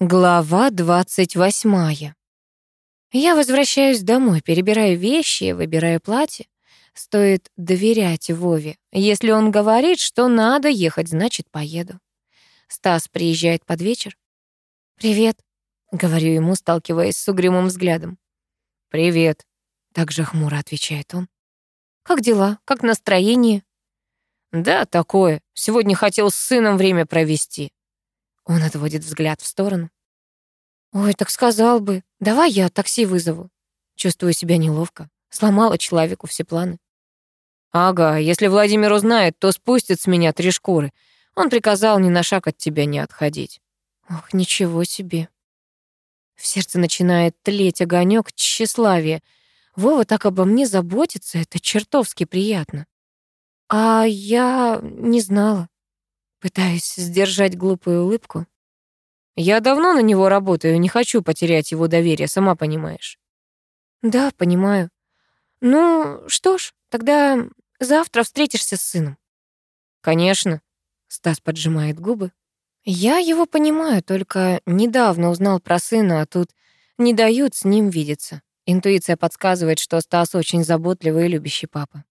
Глава 28. Я возвращаюсь домой, перебираю вещи, выбираю платье. Стоит доверять Вове. Если он говорит, что надо ехать, значит, поеду. Стас приезжает под вечер. «Привет», — говорю ему, сталкиваясь с угрюмым взглядом. «Привет», — также хмуро отвечает он. «Как дела? Как настроение?» «Да, такое. Сегодня хотел с сыном время провести». Он отводит взгляд в сторону. «Ой, так сказал бы. Давай я такси вызову». Чувствую себя неловко. Сломала человеку все планы. «Ага, если Владимир узнает, то спустит с меня три шкуры. Он приказал ни на шаг от тебя не отходить». Ох, ничего себе. В сердце начинает тлеть огонек тщеславия. Вова так обо мне заботится, это чертовски приятно. А я не знала. Пытаюсь сдержать глупую улыбку. Я давно на него работаю, не хочу потерять его доверие, сама понимаешь. Да, понимаю. Ну, что ж, тогда завтра встретишься с сыном. Конечно. Стас поджимает губы. Я его понимаю, только недавно узнал про сына, а тут не дают с ним видеться. Интуиция подсказывает, что Стас очень заботливый и любящий папа.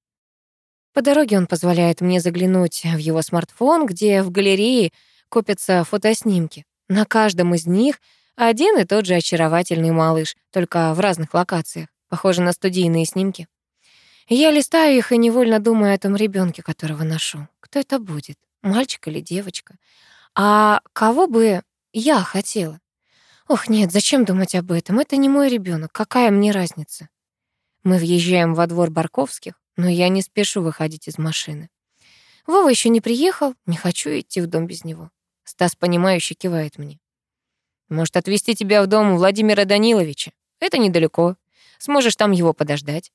По дороге он позволяет мне заглянуть в его смартфон, где в галерее копятся фотоснимки. На каждом из них один и тот же очаровательный малыш, только в разных локациях, похоже на студийные снимки. Я листаю их и невольно думаю о том ребенке, которого ношу. Кто это будет, мальчик или девочка? А кого бы я хотела? Ох, нет, зачем думать об этом? Это не мой ребенок. Какая мне разница? Мы въезжаем во двор Барковских но я не спешу выходить из машины. Вова еще не приехал, не хочу идти в дом без него. Стас, понимающе кивает мне. Может, отвезти тебя в дом Владимира Даниловича? Это недалеко. Сможешь там его подождать.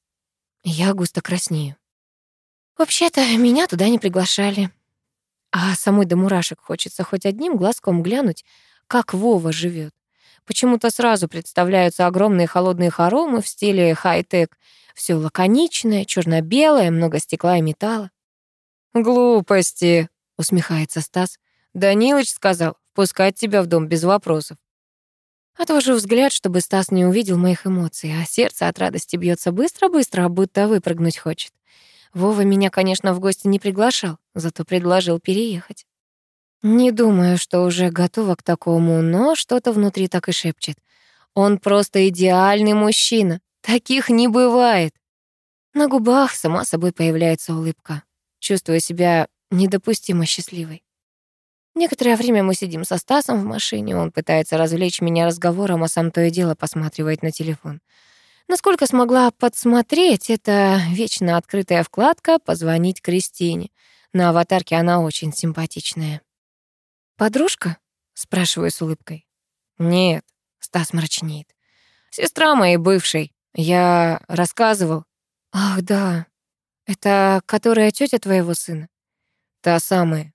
Я густо краснею. Вообще-то, меня туда не приглашали. А самой до мурашек хочется хоть одним глазком глянуть, как Вова живет. Почему-то сразу представляются огромные холодные хоромы в стиле хай-тек, все лаконичное, черно белое много стекла и металла. «Глупости», — усмехается Стас. «Данилыч сказал, впускать тебя в дом без вопросов». Отвожу взгляд, чтобы Стас не увидел моих эмоций, а сердце от радости бьется быстро-быстро, будто выпрыгнуть хочет. Вова меня, конечно, в гости не приглашал, зато предложил переехать. Не думаю, что уже готова к такому, но что-то внутри так и шепчет. Он просто идеальный мужчина. Таких не бывает. На губах сама собой появляется улыбка. Чувствую себя недопустимо счастливой. Некоторое время мы сидим со Стасом в машине, он пытается развлечь меня разговором, а сам то и дело посматривает на телефон. Насколько смогла подсмотреть, это вечно открытая вкладка «Позвонить Кристине». На аватарке она очень симпатичная. «Подружка?» — спрашиваю с улыбкой. «Нет», — Стас мрачнеет. «Сестра моей бывшей. Я рассказывал. Ах, да. Это которая тетя твоего сына? Та самая.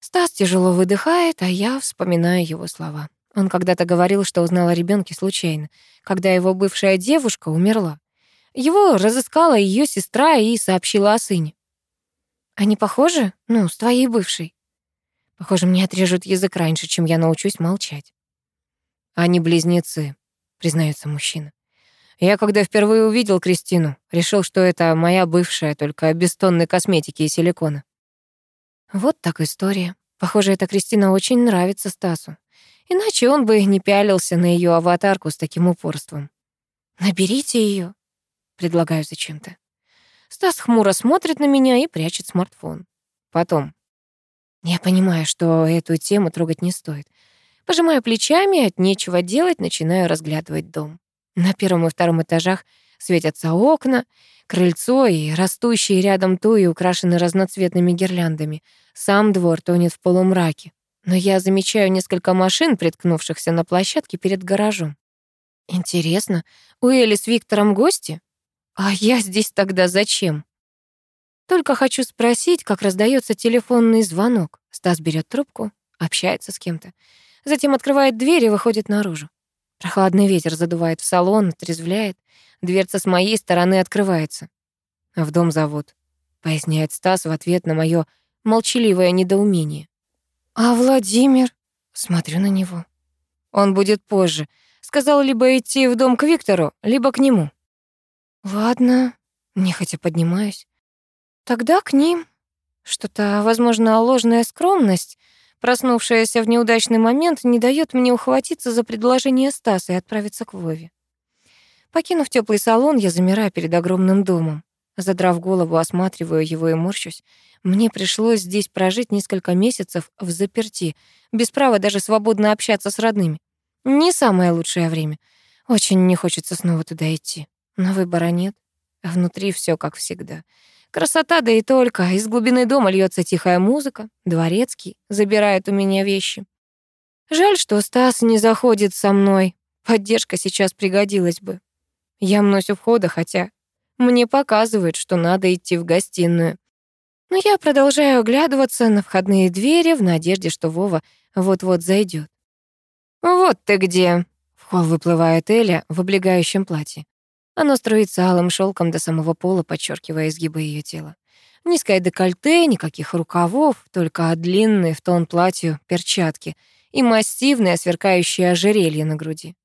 Стас тяжело выдыхает, а я вспоминаю его слова. Он когда-то говорил, что узнал о ребенке случайно, когда его бывшая девушка умерла. Его разыскала ее сестра и сообщила о сыне. Они похожи? Ну, с твоей бывшей. Похоже, мне отрежут язык раньше, чем я научусь молчать. Они близнецы, признается мужчина. Я, когда впервые увидел Кристину, решил, что это моя бывшая, только без тонны косметики и силикона. Вот так история. Похоже, эта Кристина очень нравится Стасу. Иначе он бы не пялился на ее аватарку с таким упорством. «Наберите ее, предлагаю зачем-то. Стас хмуро смотрит на меня и прячет смартфон. Потом. Я понимаю, что эту тему трогать не стоит. Пожимаю плечами, от нечего делать, начинаю разглядывать дом. На первом и втором этажах светятся окна, крыльцо и растущие рядом туи украшены разноцветными гирляндами. Сам двор тонет в полумраке. Но я замечаю несколько машин, приткнувшихся на площадке перед гаражом. Интересно, у Эли с Виктором гости? А я здесь тогда зачем? Только хочу спросить, как раздается телефонный звонок. Стас берет трубку, общается с кем-то. Затем открывает дверь и выходит наружу. Прохладный ветер задувает в салон, отрезвляет. Дверца с моей стороны открывается. «В дом зовут», — поясняет Стас в ответ на моё молчаливое недоумение. «А Владимир?» — смотрю на него. Он будет позже. Сказал либо идти в дом к Виктору, либо к нему. Ладно, нехотя поднимаюсь. Тогда к ним. Что-то, возможно, ложная скромность, проснувшаяся в неудачный момент, не дает мне ухватиться за предложение Стаса и отправиться к Вове. Покинув теплый салон, я замираю перед огромным домом. Задрав голову, осматриваю его и морщусь. Мне пришлось здесь прожить несколько месяцев в заперти, без права даже свободно общаться с родными. Не самое лучшее время. Очень не хочется снова туда идти. Но выбора нет. Внутри все как всегда. Красота, да и только. Из глубины дома льется тихая музыка. Дворецкий забирает у меня вещи. Жаль, что Стас не заходит со мной. Поддержка сейчас пригодилась бы. Я мнусь у входа, хотя мне показывают, что надо идти в гостиную. Но я продолжаю оглядываться на входные двери в надежде, что Вова вот-вот зайдет. «Вот ты где!» — в холл выплывает Эля в облегающем платье. Оно струится алым шелком до самого пола, подчеркивая изгибы ее тела. Низкое декольте, никаких рукавов, только длинные в тон платью перчатки и массивное сверкающее ожерелье на груди.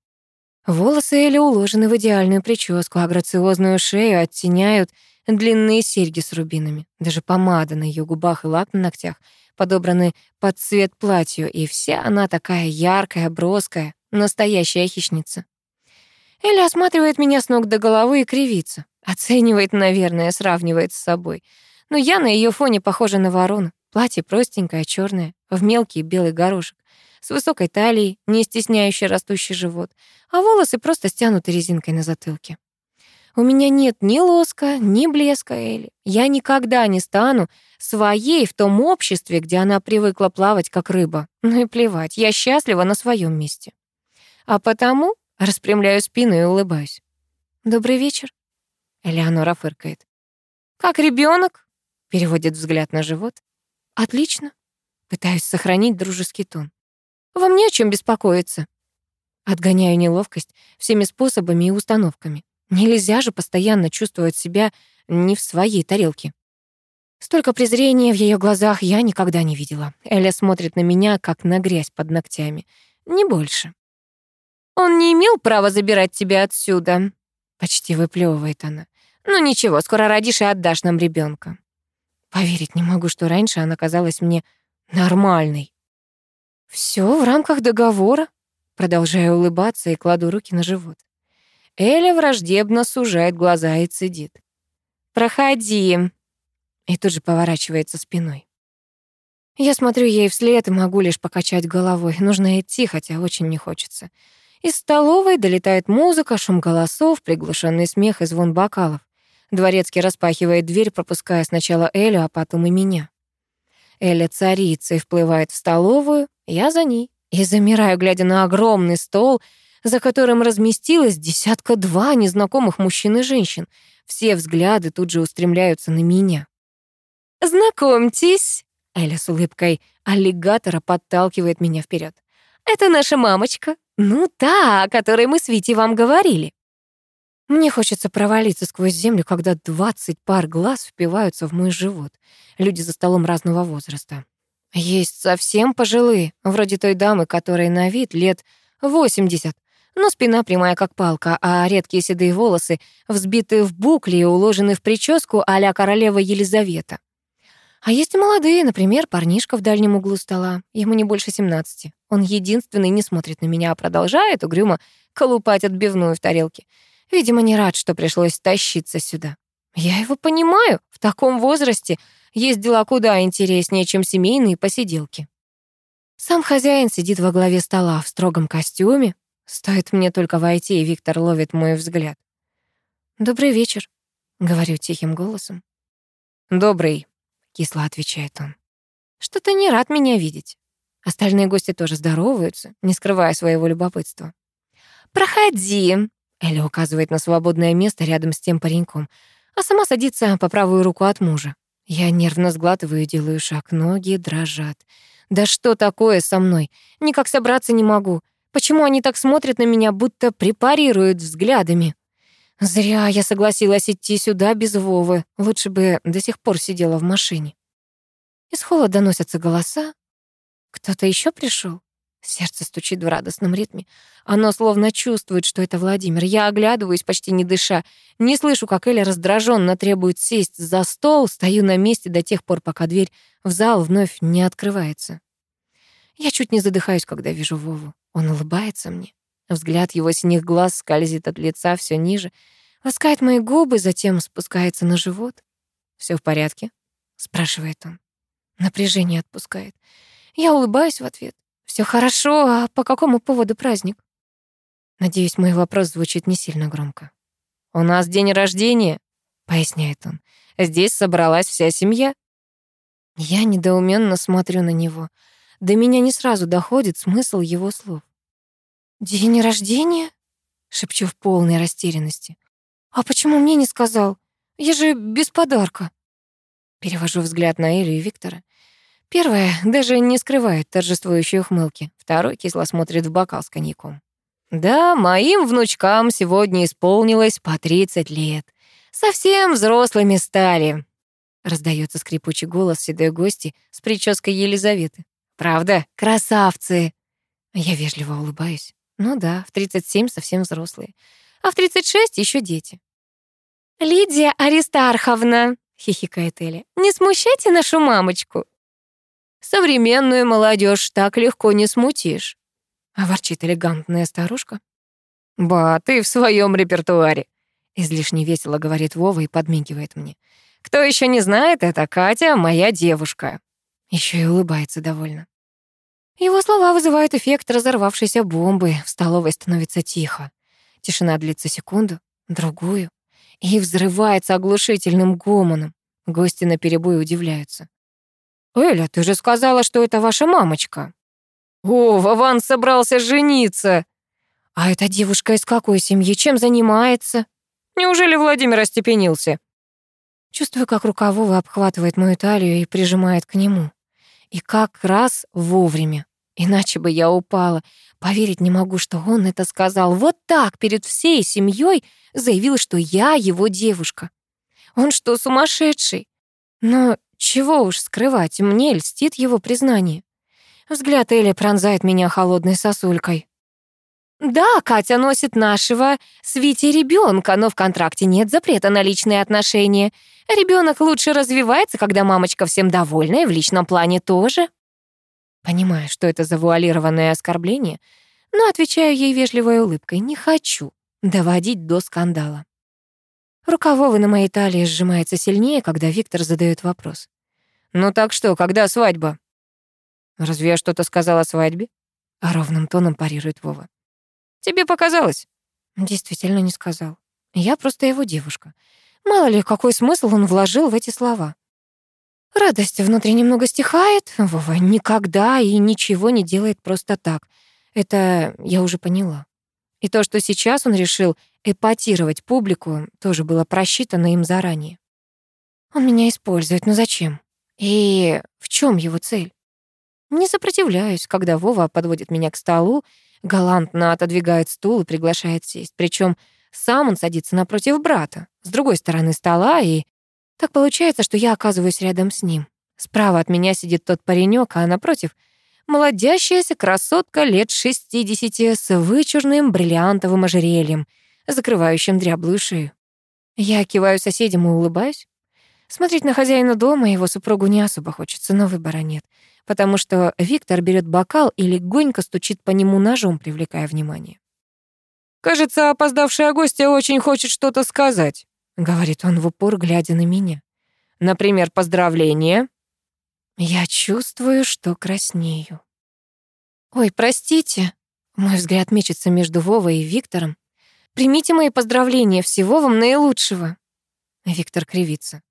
Волосы Эли уложены в идеальную прическу, а грациозную шею оттеняют длинные серьги с рубинами. Даже помада на ее губах и лак на ногтях подобраны под цвет платью, и вся она такая яркая, броская, настоящая хищница. Эля осматривает меня с ног до головы и кривится. Оценивает, наверное, сравнивает с собой. Но я на ее фоне похожа на ворону. Платье простенькое, черное, в мелкий белый горошек с высокой талией, не стесняющий растущий живот, а волосы просто стянуты резинкой на затылке. У меня нет ни лоска, ни блеска Элли. Я никогда не стану своей в том обществе, где она привыкла плавать как рыба. Ну и плевать, я счастлива на своем месте. А потому распрямляю спину и улыбаюсь. «Добрый вечер», — Элеонора фыркает. «Как ребенок? переводит взгляд на живот. «Отлично». Пытаюсь сохранить дружеский тон. Вам не о чем беспокоиться. Отгоняю неловкость всеми способами и установками. Нельзя же постоянно чувствовать себя не в своей тарелке. Столько презрения в ее глазах я никогда не видела. Эля смотрит на меня, как на грязь под ногтями. Не больше. «Он не имел права забирать тебя отсюда», — почти выплевывает она. «Ну ничего, скоро родишь и отдашь нам ребенка. Поверить не могу, что раньше она казалась мне нормальной. Все в рамках договора. Продолжаю улыбаться и кладу руки на живот. Эля враждебно сужает глаза и цедит. «Проходи!» И тут же поворачивается спиной. Я смотрю ей вслед и могу лишь покачать головой. Нужно идти, хотя очень не хочется. Из столовой долетает музыка, шум голосов, приглушенный смех и звон бокалов. Дворецкий распахивает дверь, пропуская сначала Элю, а потом и меня. Эля царица и вплывает в столовую, я за ней. И замираю, глядя на огромный стол, за которым разместилось десятка-два незнакомых мужчин и женщин. Все взгляды тут же устремляются на меня. «Знакомьтесь!» Эля с улыбкой аллигатора подталкивает меня вперед. «Это наша мамочка. Ну та, о которой мы с Витей вам говорили». Мне хочется провалиться сквозь землю, когда двадцать пар глаз впиваются в мой живот. Люди за столом разного возраста. Есть совсем пожилые, вроде той дамы, которой на вид лет 80, но спина прямая как палка, а редкие седые волосы взбиты в букли и уложены в прическу а королева Елизавета. А есть молодые, например, парнишка в дальнем углу стола. Ему не больше 17. Он единственный не смотрит на меня, а продолжает угрюмо колупать отбивную в тарелке. Видимо, не рад, что пришлось тащиться сюда. Я его понимаю. В таком возрасте есть дела куда интереснее, чем семейные посиделки. Сам хозяин сидит во главе стола в строгом костюме. Стоит мне только войти, и Виктор ловит мой взгляд. «Добрый вечер», — говорю тихим голосом. «Добрый», — кисло отвечает он. «Что-то не рад меня видеть». Остальные гости тоже здороваются, не скрывая своего любопытства. «Проходи», — Эля указывает на свободное место рядом с тем пареньком, а сама садится по правую руку от мужа. Я нервно сглатываю и делаю шаг, ноги дрожат. Да что такое со мной? Никак собраться не могу. Почему они так смотрят на меня, будто препарируют взглядами? Зря я согласилась идти сюда без Вовы. Лучше бы до сих пор сидела в машине. Из холла доносятся голоса. Кто-то еще пришел? Сердце стучит в радостном ритме. Оно словно чувствует, что это Владимир. Я оглядываюсь, почти не дыша. Не слышу, как Эля раздраженно требует сесть за стол. Стою на месте до тех пор, пока дверь в зал вновь не открывается. Я чуть не задыхаюсь, когда вижу Вову. Он улыбается мне. Взгляд его синих глаз скользит от лица все ниже, ласкает мои губы, затем спускается на живот. Все в порядке?» — спрашивает он. Напряжение отпускает. Я улыбаюсь в ответ. Все хорошо, а по какому поводу праздник? Надеюсь, мой вопрос звучит не сильно громко. У нас день рождения, поясняет он. Здесь собралась вся семья. Я недоуменно смотрю на него. До меня не сразу доходит смысл его слов. «День рождения?» — шепчу в полной растерянности. «А почему мне не сказал? Я же без подарка». Перевожу взгляд на Элю и Виктора. Первая даже не скрывает торжествующей ухмылки. Второй кисло смотрит в бокал с коньяком. «Да, моим внучкам сегодня исполнилось по 30 лет. Совсем взрослыми стали», — раздается скрипучий голос седой гости с прической Елизаветы. «Правда, красавцы!» Я вежливо улыбаюсь. Ну да, в 37 совсем взрослые. А в 36 еще дети. «Лидия Аристарховна», — хихикает Эля, — «не смущайте нашу мамочку». Современную молодежь так легко не смутишь. А ворчит элегантная старушка. «Ба, ты в своем репертуаре!» Излишне весело говорит Вова и подмигивает мне. «Кто еще не знает, это Катя, моя девушка». Еще и улыбается довольно. Его слова вызывают эффект разорвавшейся бомбы. В столовой становится тихо. Тишина длится секунду, другую, и взрывается оглушительным гомоном. Гости наперебой удивляются. «Эля, ты же сказала, что это ваша мамочка». «О, Вован собрался жениться!» «А эта девушка из какой семьи? Чем занимается?» «Неужели Владимир остепенился?» Чувствую, как рука Вовы обхватывает мою талию и прижимает к нему. И как раз вовремя. Иначе бы я упала. Поверить не могу, что он это сказал. Вот так, перед всей семьей заявил, что я его девушка. Он что, сумасшедший? Но чего уж скрывать, мне льстит его признание. Взгляд Эли пронзает меня холодной сосулькой. Да, Катя носит нашего с Витей ребенка, но в контракте нет запрета на личные отношения. Ребенок лучше развивается, когда мамочка всем довольна, и в личном плане тоже. Понимаю, что это завуалированное оскорбление, но отвечаю ей вежливой улыбкой. Не хочу доводить до скандала. Рука Вовы на моей талии сжимается сильнее, когда Виктор задает вопрос. «Ну так что, когда свадьба?» «Разве я что-то сказала о свадьбе?» А ровным тоном парирует Вова. «Тебе показалось?» Действительно не сказал. Я просто его девушка. Мало ли, какой смысл он вложил в эти слова. Радость внутри немного стихает. Вова никогда и ничего не делает просто так. Это я уже поняла. И то, что сейчас он решил эпатировать публику, тоже было просчитано им заранее. Он меня использует, но зачем? И в чем его цель? Не сопротивляюсь, когда Вова подводит меня к столу, галантно отодвигает стул и приглашает сесть. Причем сам он садится напротив брата, с другой стороны стола, и так получается, что я оказываюсь рядом с ним. Справа от меня сидит тот паренек, а напротив — молодящаяся красотка лет 60 с вычурным бриллиантовым ожерельем, закрывающим дряблую шею. Я киваю соседям и улыбаюсь. Смотреть на хозяина дома его супругу не особо хочется, но выбора нет, потому что Виктор берет бокал и легонько стучит по нему ножом, привлекая внимание. «Кажется, опоздавшая гостья очень хочет что-то сказать», — говорит он в упор, глядя на меня. «Например, поздравление». Я чувствую, что краснею. «Ой, простите», — мой взгляд мечется между Вовой и Виктором. «Примите мои поздравления, всего вам наилучшего». Виктор кривится.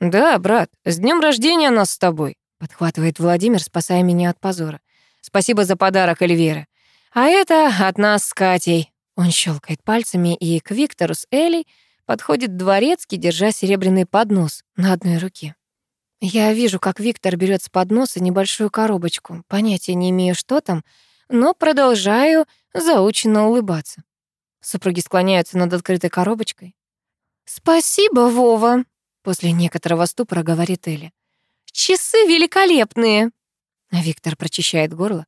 «Да, брат, с днем рождения нас с тобой», — подхватывает Владимир, спасая меня от позора. «Спасибо за подарок, Эльвира. А это от нас с Катей». Он щелкает пальцами, и к Виктору с Элей подходит дворецкий, держа серебряный поднос на одной руке. Я вижу, как Виктор берет с подноса небольшую коробочку. Понятия не имею, что там, но продолжаю заученно улыбаться. Супруги склоняются над открытой коробочкой. «Спасибо, Вова», — после некоторого ступора говорит Эля. «Часы великолепные!» Виктор прочищает горло.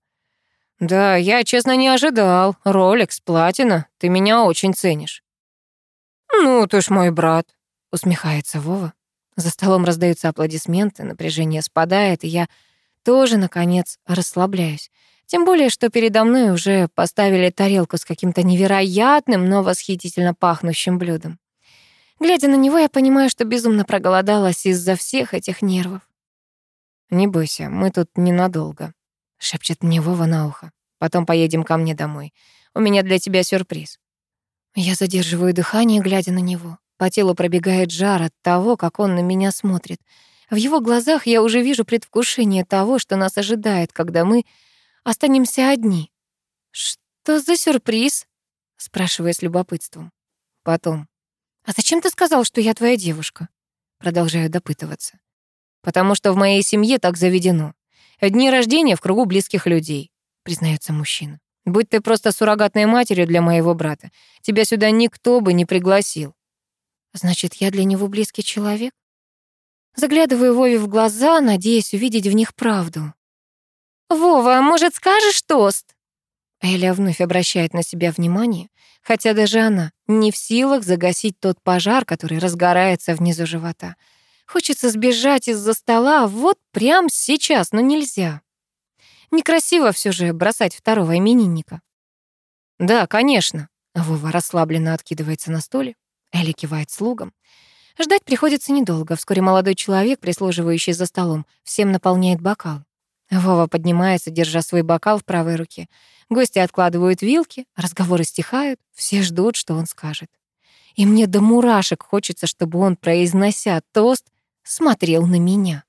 Да, я, честно, не ожидал. Ролекс, платина, ты меня очень ценишь. Ну, ты ж мой брат, усмехается Вова. За столом раздаются аплодисменты, напряжение спадает, и я тоже, наконец, расслабляюсь. Тем более, что передо мной уже поставили тарелку с каким-то невероятным, но восхитительно пахнущим блюдом. Глядя на него, я понимаю, что безумно проголодалась из-за всех этих нервов. «Не бойся, мы тут ненадолго», шепчет мне Вова на ухо. Потом поедем ко мне домой. У меня для тебя сюрприз. Я задерживаю дыхание, глядя на него. По телу пробегает жар от того, как он на меня смотрит. В его глазах я уже вижу предвкушение того, что нас ожидает, когда мы останемся одни. «Что за сюрприз?» — спрашиваю с любопытством. Потом. «А зачем ты сказал, что я твоя девушка?» Продолжаю допытываться. «Потому что в моей семье так заведено. Дни рождения в кругу близких людей, признается мужчина. Будь ты просто суррогатной матерью для моего брата, тебя сюда никто бы не пригласил. Значит, я для него близкий человек? Заглядываю Вове в глаза, надеясь увидеть в них правду. «Вова, может, скажешь тост?» Эля вновь обращает на себя внимание, хотя даже она не в силах загасить тот пожар, который разгорается внизу живота — Хочется сбежать из-за стола вот прямо сейчас, но нельзя. Некрасиво все же бросать второго именинника. «Да, конечно», — Вова расслабленно откидывается на стуле. Элли кивает слугам. Ждать приходится недолго. Вскоре молодой человек, прислуживающий за столом, всем наполняет бокал. Вова поднимается, держа свой бокал в правой руке. Гости откладывают вилки, разговоры стихают, все ждут, что он скажет. И мне до мурашек хочется, чтобы он, произнося тост, смотрел на меня.